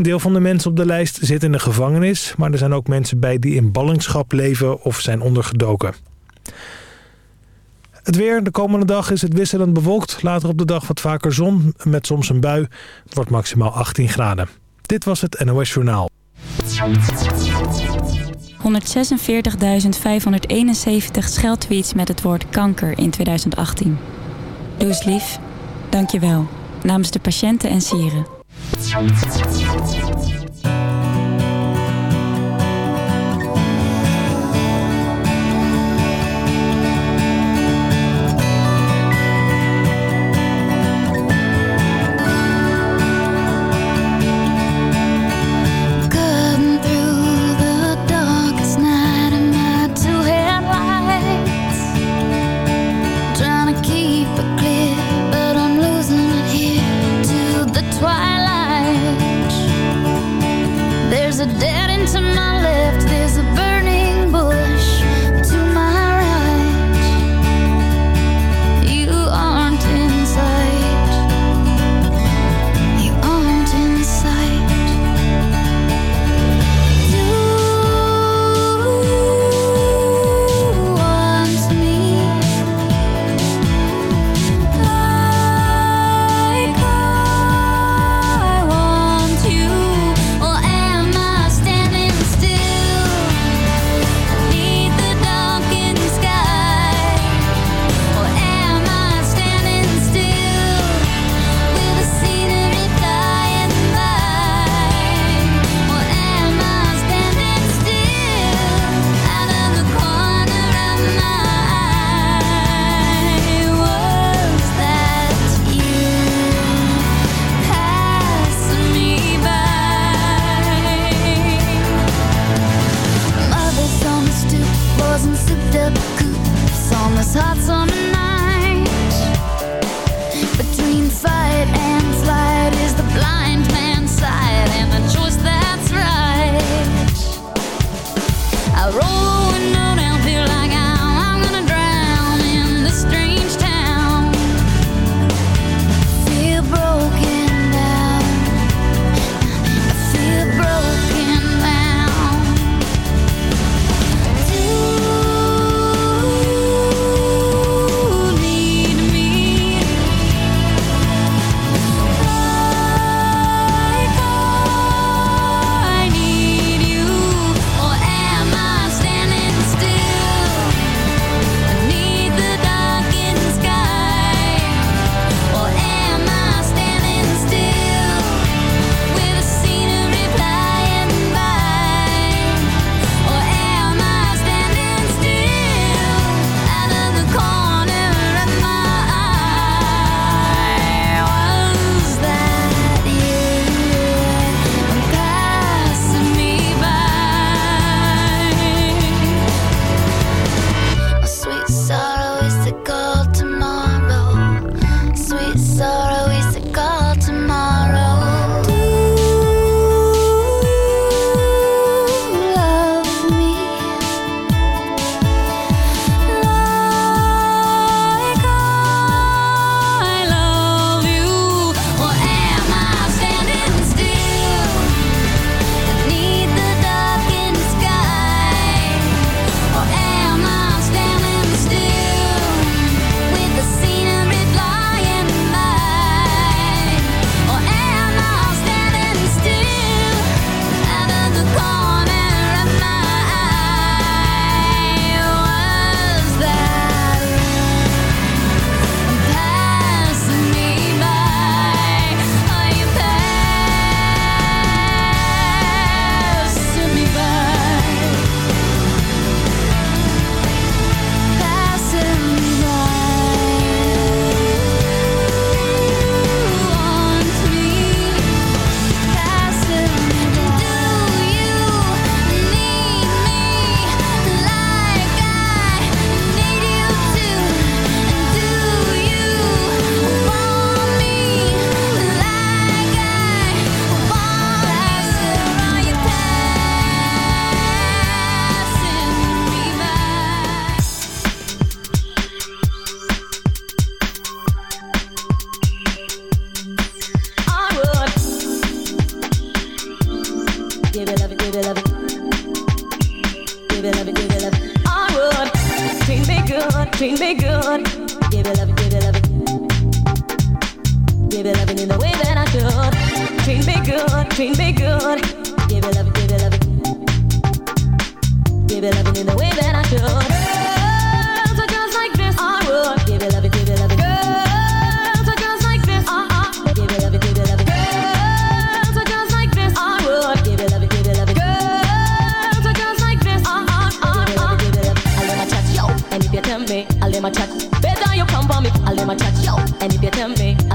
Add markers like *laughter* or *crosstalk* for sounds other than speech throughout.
Een deel van de mensen op de lijst zit in de gevangenis, maar er zijn ook mensen bij die in ballingschap leven of zijn ondergedoken. Het weer. De komende dag is het wisselend bewolkt. Later op de dag wat vaker zon met soms een bui. Het wordt maximaal 18 graden. Dit was het NOS Journaal. 146.571 scheldtweets met het woord kanker in 2018. Doe eens lief. Dank je wel. Namens de patiënten en sieren. 違う違う違う。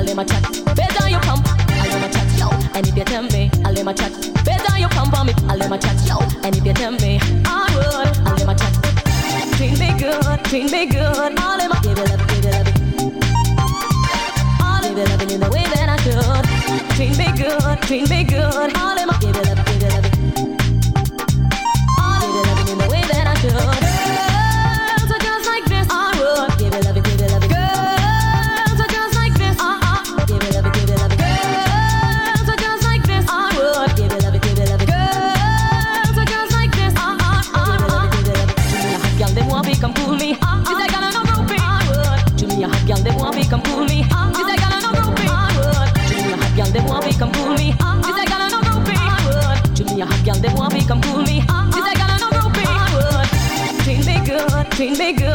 Let my chat. Better you come, I'll let my chat, yo. And if you tell me, I'll let my chat. Better you come for me, I'll let my chat, yo. And if you tell me, I would, I'll let my chat. Treat me good, treat me good. I'll let my give it love, give it love. I'll give it loving in the way that I should. Treat me good, treat me good. I'll let my give it love, give it love. Treat me good.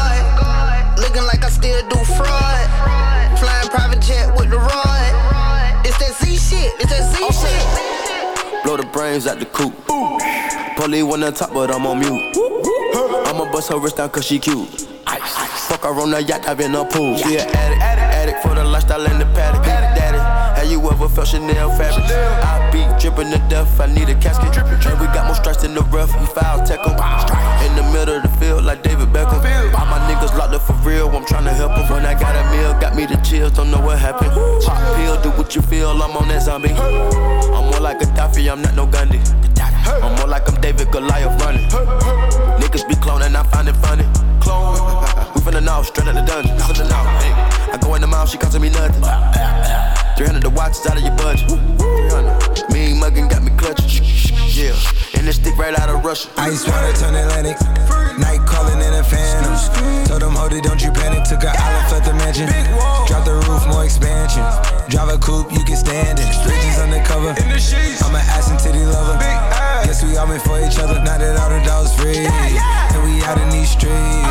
Looking like I still do fraud. Flying private jet with the rod. It's that Z shit. It's that Z shit. Blow the brains out the coop. Polly one on top, but I'm on mute. I'ma bust her wrist down cause she cute. Fuck her on the yacht, I've been a pool. She an addict, addict for the lifestyle and the paddock. Daddy, have you ever felt Chanel fabric? I be dripping to death, I need a casket. And we got more strikes in the rough, we foul tech 'em. In the middle of the field, like David Beckham. All my niggas locked up for real, I'm tryna help 'em. When I got a meal, got me the chills, don't know what happened. Pop pill, do what you feel, I'm on that zombie. I'm more like a Daffy, I'm not no Gundy. I'm more like I'm David Goliath running. Niggas be cloning, I find it funny. Clone. *laughs* We finna know, straight out the dungeon. Finna know, hey. I go in the mouth, she costing me nothing. 300 the watch is out of your budget. 300. Mean muggin' got me clutching. Yeah, and this stick right out of Russia. Ice water turn Atlantic. Night calling in a phantom. Told them, hold it, don't you panic. Took an island, left the mansion. Drop the roof, more expansion. Drive a coupe, you can stand it. Bridges undercover. I'm an ass and titty lover. Guess we all meant for each other. Now that all the dogs free. And we out in these streets.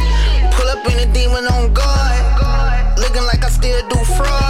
Do fraud.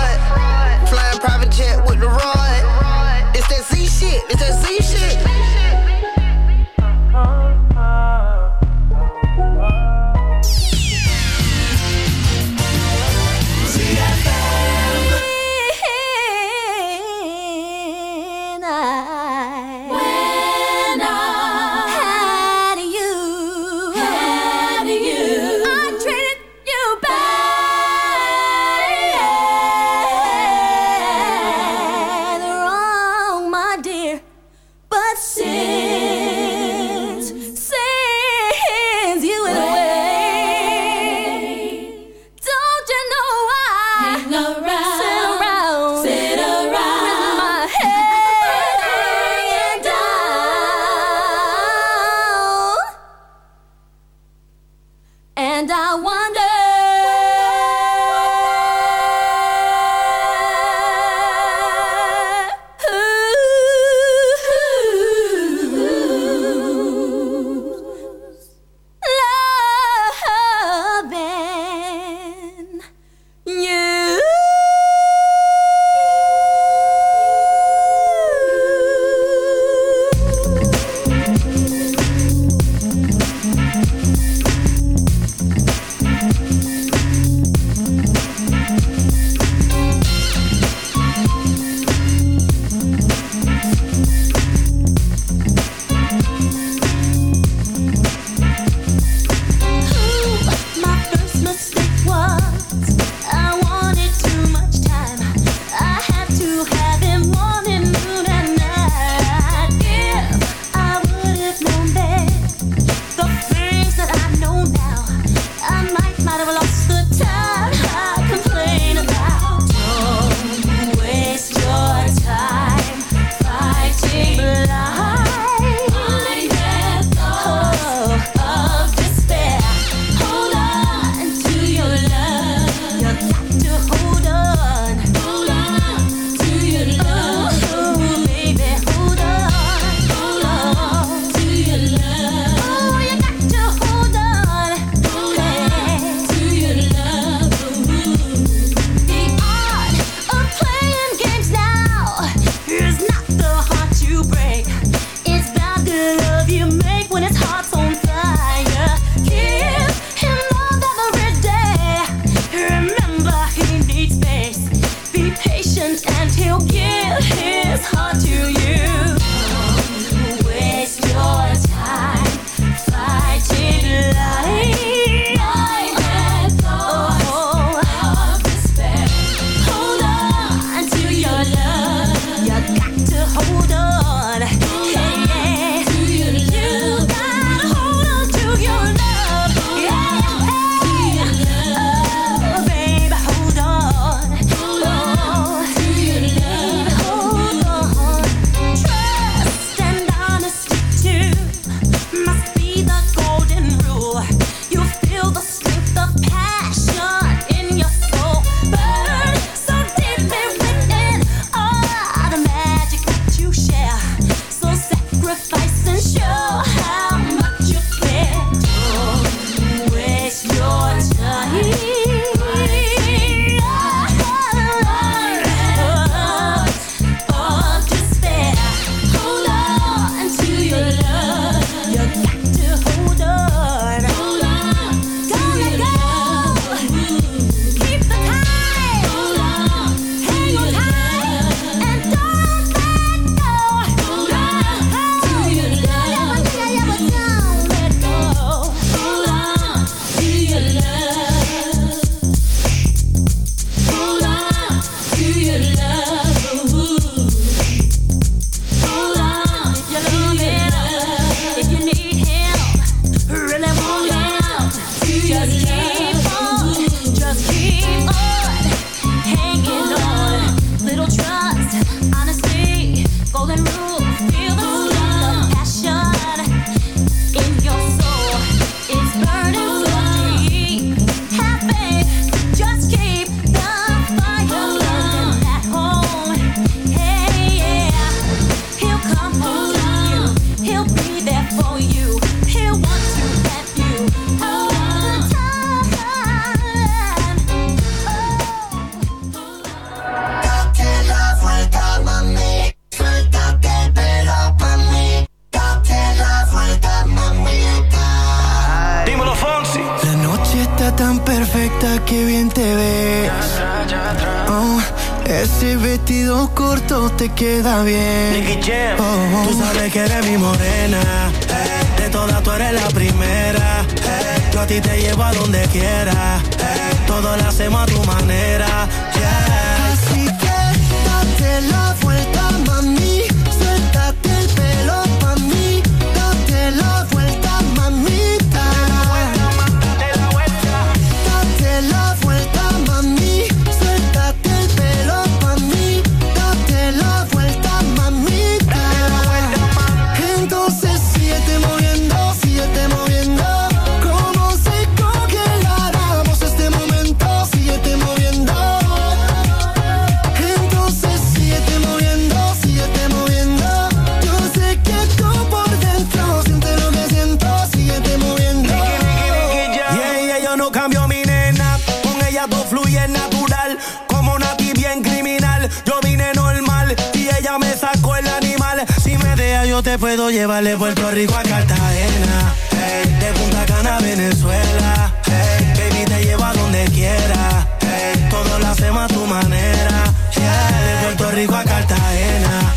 te puedo llevar de Puerto Rico a Cartagena, hey, de Punta Cana a Venezuela, hey, baby te llevo a donde quiera, hey, todo lo hacemos a tu manera, yeah, de Puerto Rico a Cartagena,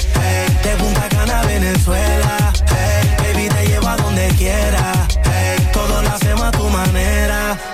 de Punta Cana a Venezuela, baby te llevo a donde quiera, todo lo hacemos a tu manera.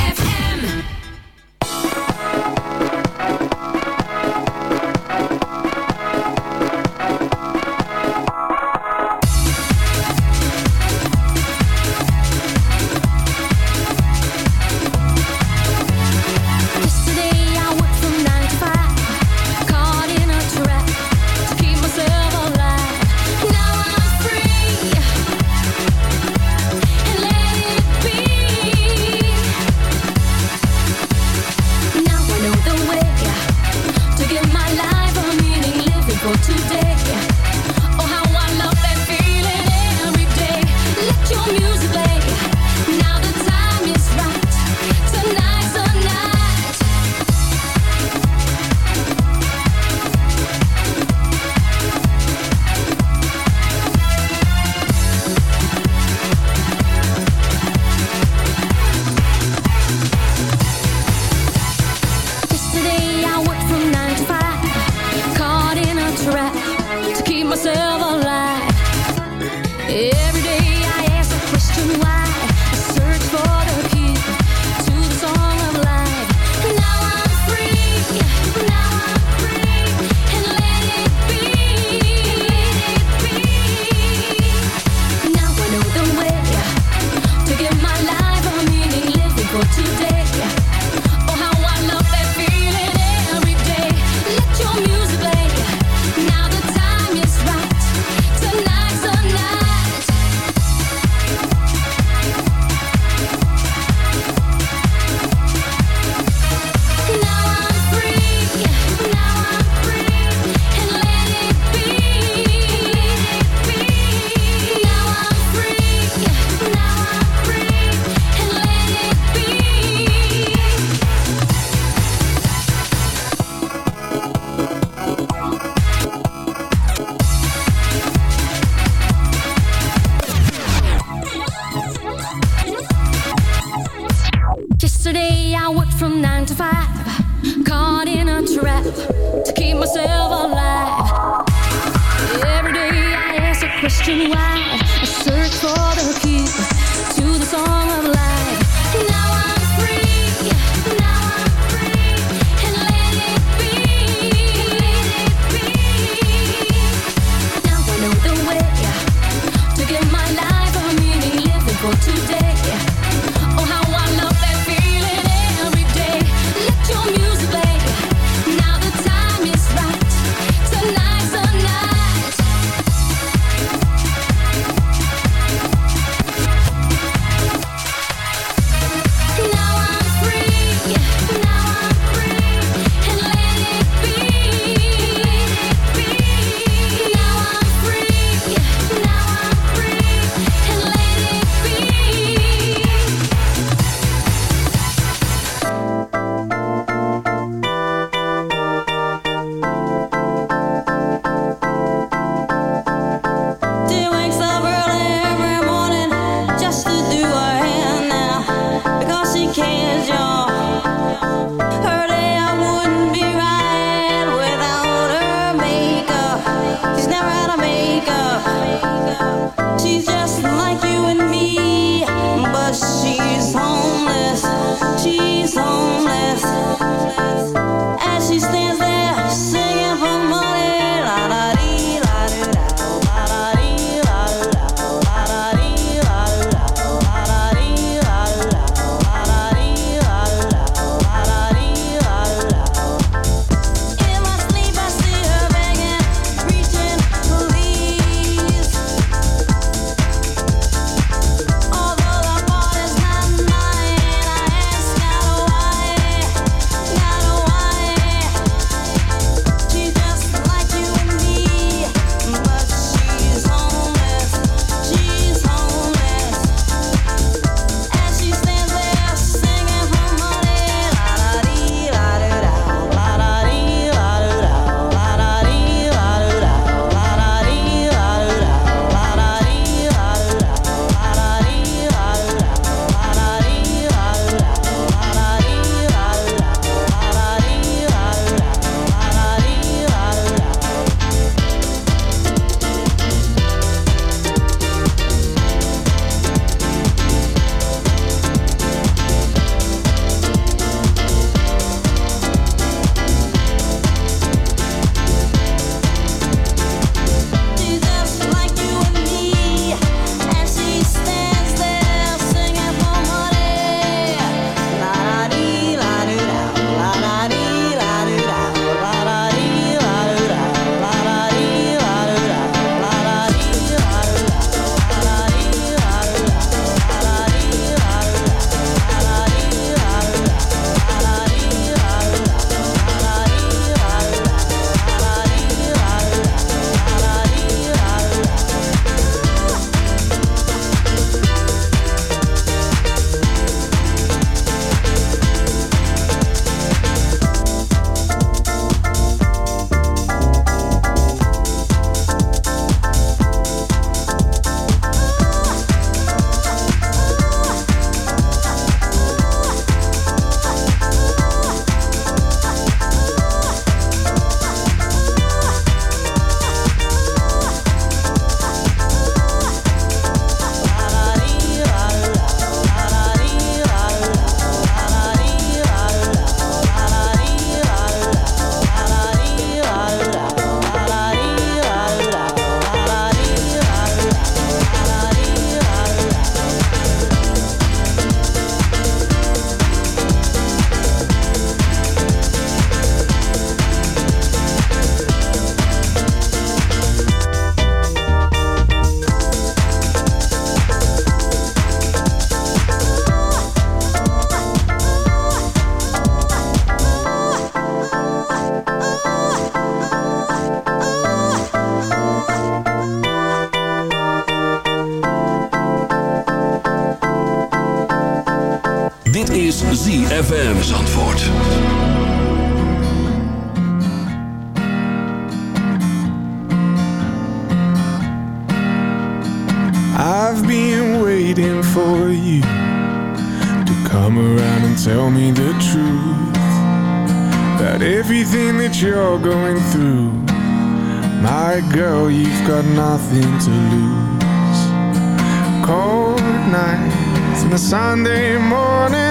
Dit is ZFM Zandvoort. I've been waiting for you to come around and tell me the truth about everything that you're going through. My girl, you've got nothing to lose. Cold nights and a Sunday morning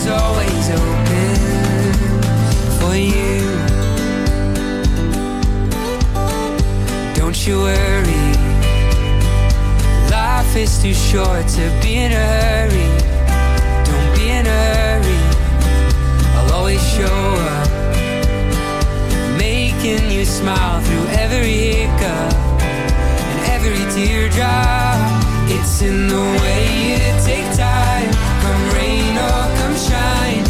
Is always open for you. Don't you worry, life is too short to be in a hurry. Don't be in a hurry, I'll always show up. Making you smile through every hiccup and every teardrop. It's in the way you take time. Come rain or come shine.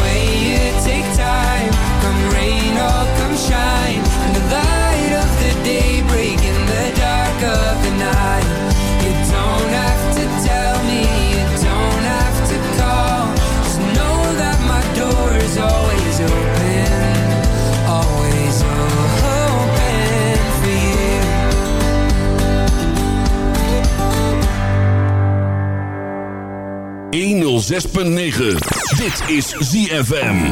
6.9. Dit is ZFM.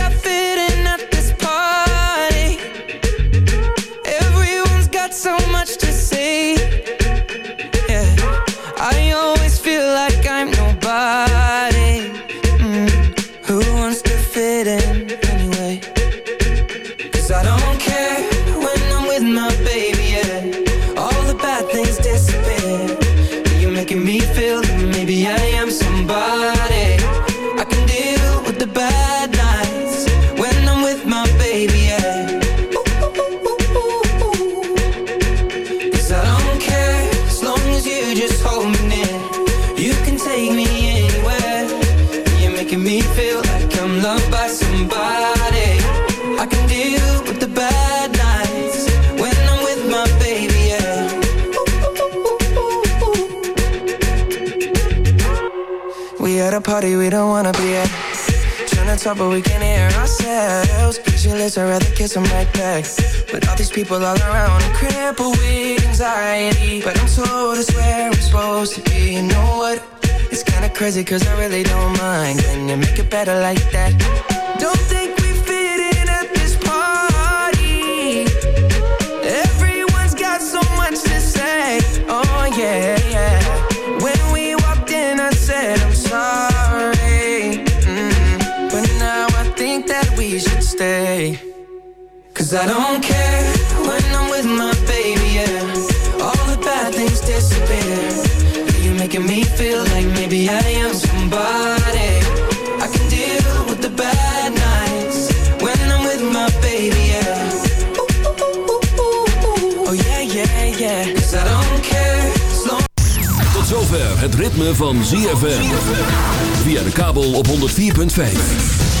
but we can't hear ourselves. Pictureless, I'd rather kiss them right back. But all these people all around, I'm crippled with anxiety. But I'm told it's where I'm supposed to be. You know what? It's kinda crazy cause I really don't mind. Can you make it better like that? Cause I don't care when I'm with my baby, yeah. All the bad things disappear. You're making me feel like maybe I am somebody. I can deal with the bad nights when I'm with my baby, yeah. Oh yeah, yeah, yeah. Cause I don't care Tot zover het ritme van ZFM. Via de kabel op 104.5.